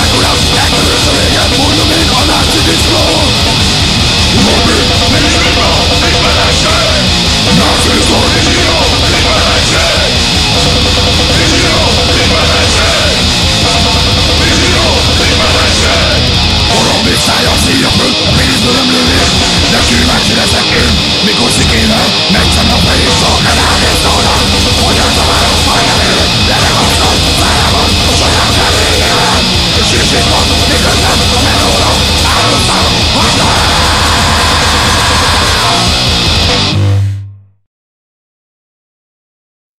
Drácula